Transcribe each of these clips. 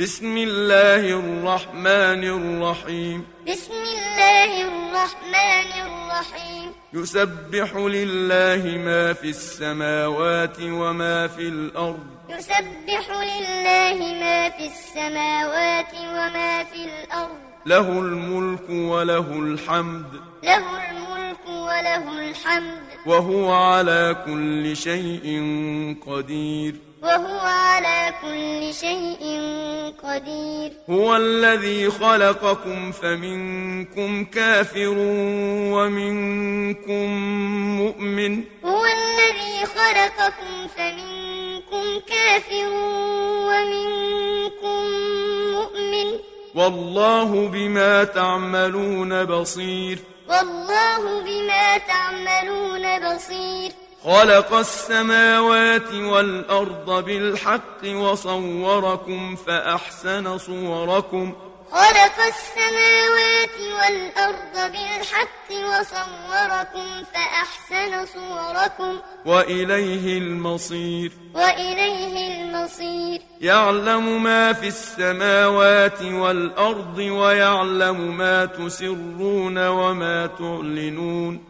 بسم الله الرحمن الرحيم بسم الله الرحمن الرحيم يسبح لله ما في السماوات وما في الأرض يسبح لله ما في السماوات وما في الأرض له الملك وله الحمد له الملك وله الحمد. وهو على كل شيء قدير وهو على كل شيء قدير. هو الذي خلقكم فمنكم كافر ومنكم مؤمن. هو الذي خلقكم فمنكم كافر ومنكم مؤمن. والله بما تعملون بصير. والله بما تعملون بصير. خلق السماوات والأرض بالحق وصوركم فأحسن صوركم. خلق السماوات والأرض بالحق وصوركم فأحسن صوركم. وإليه المصير. وإليه المصير. يعلم ما في السماوات والأرض ويعلم ما تسرون وما تعلنون.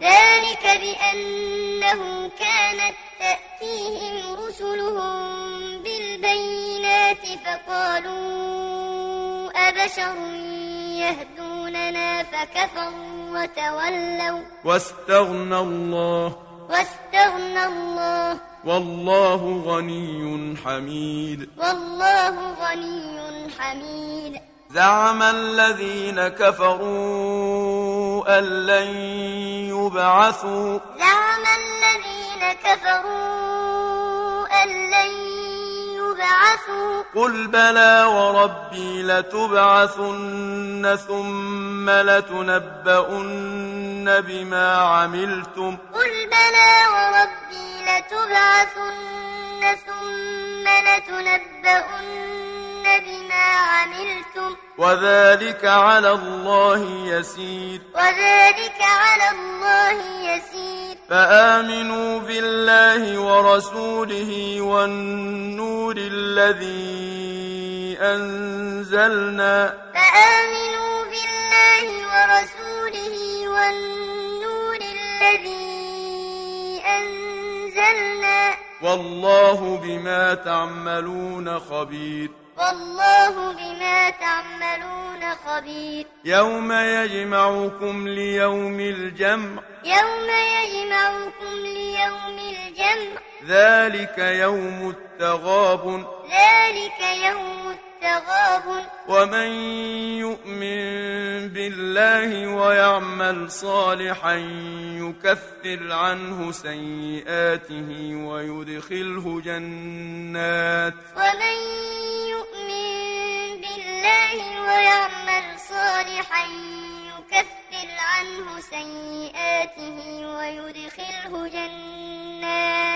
ذلك بأنه كانت تأتيهم رسلهم بالبينات فقالوا أبشر يهدوننا فكفروا وتولوا واستغنى الله. واستغنى الله. والله غني حميد. والله غني حميد. زعم الذين كفروا أن لن يبعثوا. زعم الذين كفروا أن لن يبعثوا. قل بلى وربي لتبعثن ثم لتنبؤن بما عملتم. قل بلى وربي وذلك على الله يسير. وذلك على الله يسير. فآمنوا بالله ورسوله والنور الذي أنزلنا. فآمنوا بالله ورسوله والنور الذي أنزلنا. والله بما تعملون خبير. والله بما تعملون خبير. يوم يجمعكم ليوم الجمع. يوم يجمعكم ليوم الجمع. ذلك يوم التغاب ذلك يوم التغاب ومن يؤمن الله ويعمل صالحا يكفر عنه سيئاته ويدخله جنات ومن يؤمن بالله ويعمل صالحا يكفر عنه سيئاته ويدخله جنات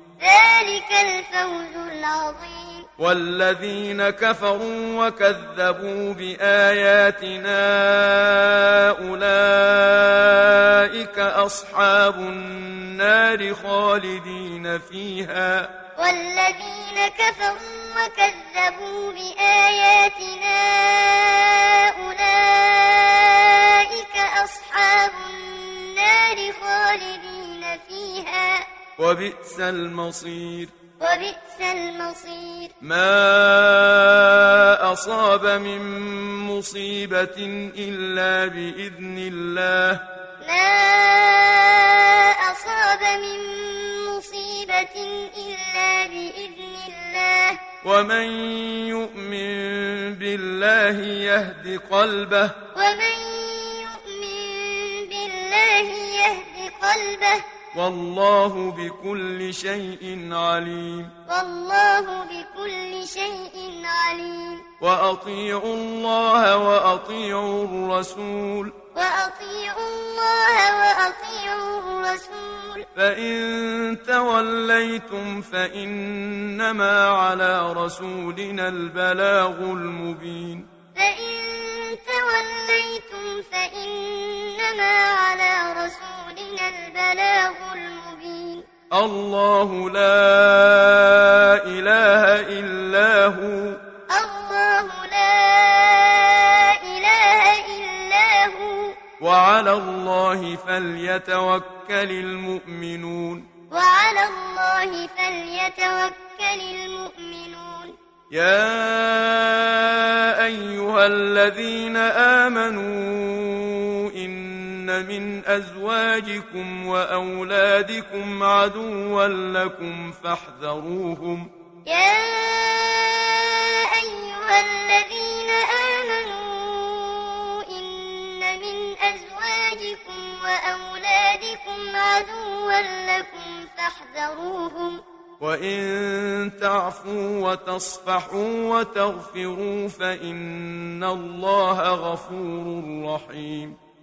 ذلك الفوز العظيم. والذين كفروا وكذبوا بآياتنا أولئك أصحاب النار خالدين فيها. والذين كفروا وكذبوا بآياتنا أولئك أصحاب النار خالدين فيها. وبئس المصير. وبئس المصير. ما أصاب من مصيبة إلا بإذن الله. ما أصاب من مصيبة إلا بإذن الله. ومن يؤمن بالله يهد قلبه. ومن يؤمن بالله يهد قلبه. والله بكل شيء عليم والله بكل شيء عليم وأطيعوا الله وأطيعوا الرسول وأطيعوا الله وأطيعوا الرسول فإن توليتم فإنما على رسولنا البلاغ المبين فإن توليتم فإنما على رسولنا البلاغ المبين. الله لا إله إلا هو. الله لا إله إلا هو. وعلى الله فليتوكل المؤمنون. وعلى الله فليتوكل المؤمنون. يا أيها الذين آمنوا إن من أزواجكم وأولادكم عدوا لكم فاحذروهم. يا أيها الذين آمنوا إن من أزواجكم وأولادكم عدوا لكم فاحذروهم. وَإِن تَعْفُوا وَتَصْفَحُوا وَتَغْفِرُوا فَإِنَّ اللَّهَ غَفُورٌ رَّحِيمٌ.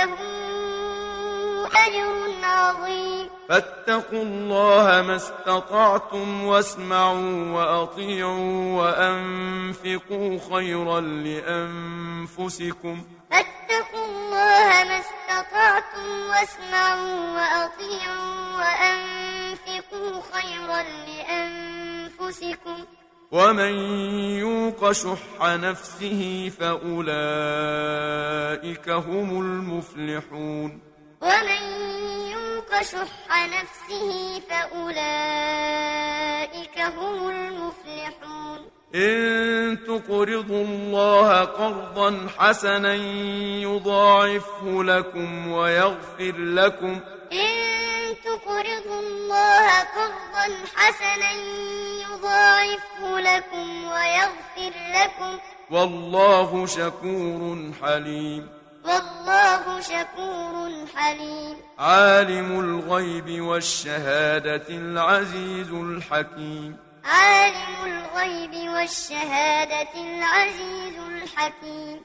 له أجر عظيم. فاتقوا الله ما استطعتم واسمعوا وأطيعوا وأنفقوا خيرا لأنفسكم. فاتقوا الله ما استطعتم واسمعوا وأطيعوا وأنفقوا خيرا لأنفسكم. ومن يوق شح نفسه فأولئك هم المفلحون ومن يوق شح نفسه فأولئك هم المفلحون إن تقرضوا الله قرضا حسنا يضاعفه لكم ويغفر لكم إن تقرضوا الله قرضا رزقا حسنا يضاعفه لكم ويغفر لكم والله شكور حليم والله شكور حليم عالم الغيب والشهادة العزيز الحكيم عالم الغيب والشهادة العزيز الحكيم